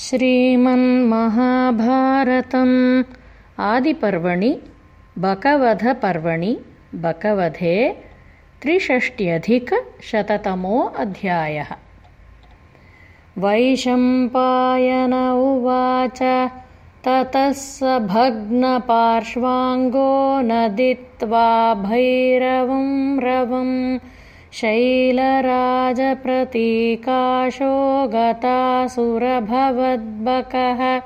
श्रीमन्महाभारतम् आदिपर्वणि बकवधपर्वणि बकवधे त्रिषष्ट्यधिकशततमो अध्यायः वैशम्पायन उवाच ततः स भग्नपार्श्वाङ्गो नदित्वा भैरवं रवम् शैलराजप्रतीकाशो गतासुरभवद्बकः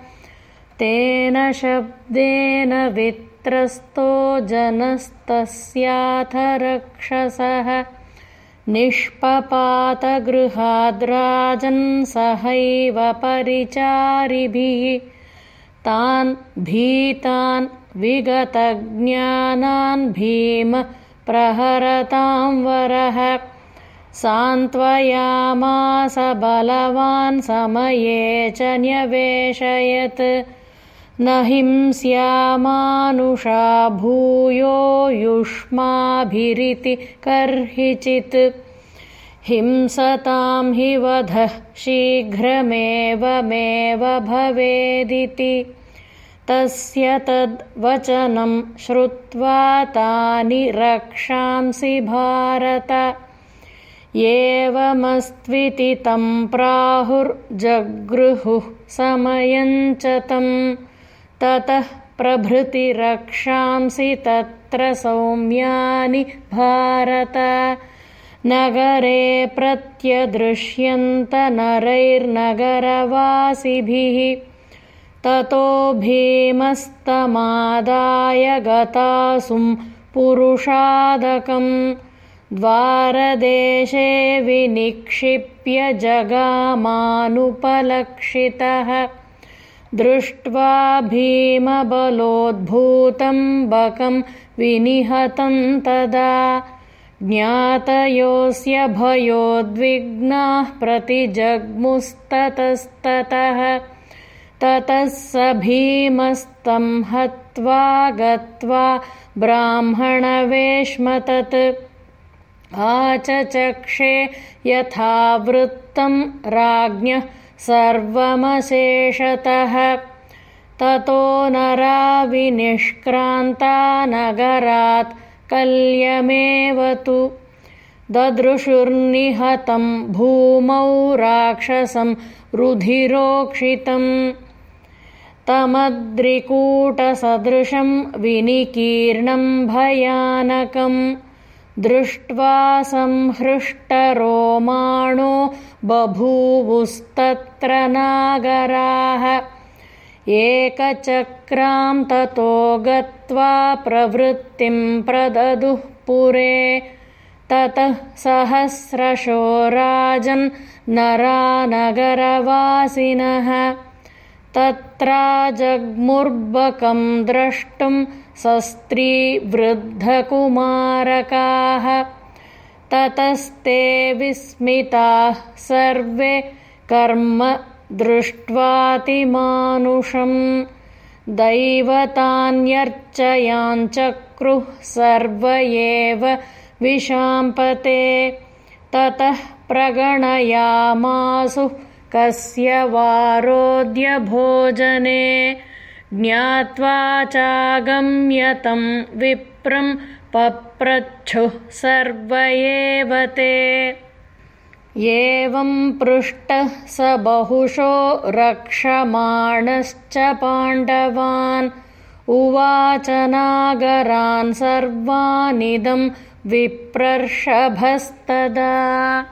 तेन शब्देन वित्रस्तो जनस्तस्याथ रक्षसः। निष्पपातगृहाद्राजन् सहैव परिचारिभिः। तान् भीतान् विगतज्ञानान् भीम प्रहरतां वरः। सान्त्वयामास बलवान् समये च न्यवेशयत्। न हिंस्यामानुषा भूयो युष्माभिरिति कर्हिचित्। हिंसतां हि वधः शीघ्रमेवमेव भवेदिति तस्य तद्वचनं श्रुत्वा तानि रक्षांसि भारत। एवमस्त्विति तं प्राहुर्जगृहुः समयञ्च तं ततः प्रभृति रक्षांसि तत्र सौम्यानि भारत। नगरे प्रत्यदृश्यन्त नरैर्नगरवासिभिः ततो भीमस्तमादाय गतासुं पुरुषादकम् द्वारदेशे विनिक्षिप्य जगामानुपलक्षितः दृष्ट्वा भीमबलोद्भूतं बकं विनिहतं तदा ज्ञातयोऽस्य भयोद्विग्नाः प्रतिजग्मुस्ततस्ततः ततः स भीमस्तं हत्वा गत्वा ब्राह्मणवेश्मतत् आचचक्षे यथावृत्तं राज्ञः सर्वमशेषतः। ततो नराविनिष्क्रान्ता नगरात् कल्यमेव तु ददृशुर्निहतं भूमौ राक्षसं रुधिरोक्षितम् तमद्रिकूटसदृशं विनिकीर्णं भयानकम् दृष्ट्वा संहृष्टरोमाणो बभूवुस्तत्र नागराः। एकचक्रां ततो गत्वा प्रवृत्तिं प्रददुः पुरे। ततः सहस्रशो राजन् नरानगरवासिनः तत्रा जग्मुर्बकं द्रष्टुं सस्त्रीवृद्धकुमारकाः। ततस्ते विस्मिताः सर्वे कर्म दृष्ट्वातिमानुषम् दैवतान्यर्चयाञ्चक्रुः सर्व एव विशाम्पते। ततः प्रगणयामासु कस्य वारोद्यभोजने ज्ञात्वा चागम्यतं विप्रं पप्रच्छुः सर्व एव ते। एवं पृष्टः स बहुशो रक्षमाणश्च पाण्डवान्। उवाच नागरान् सर्वानिदं विप्रर्षभस्तदा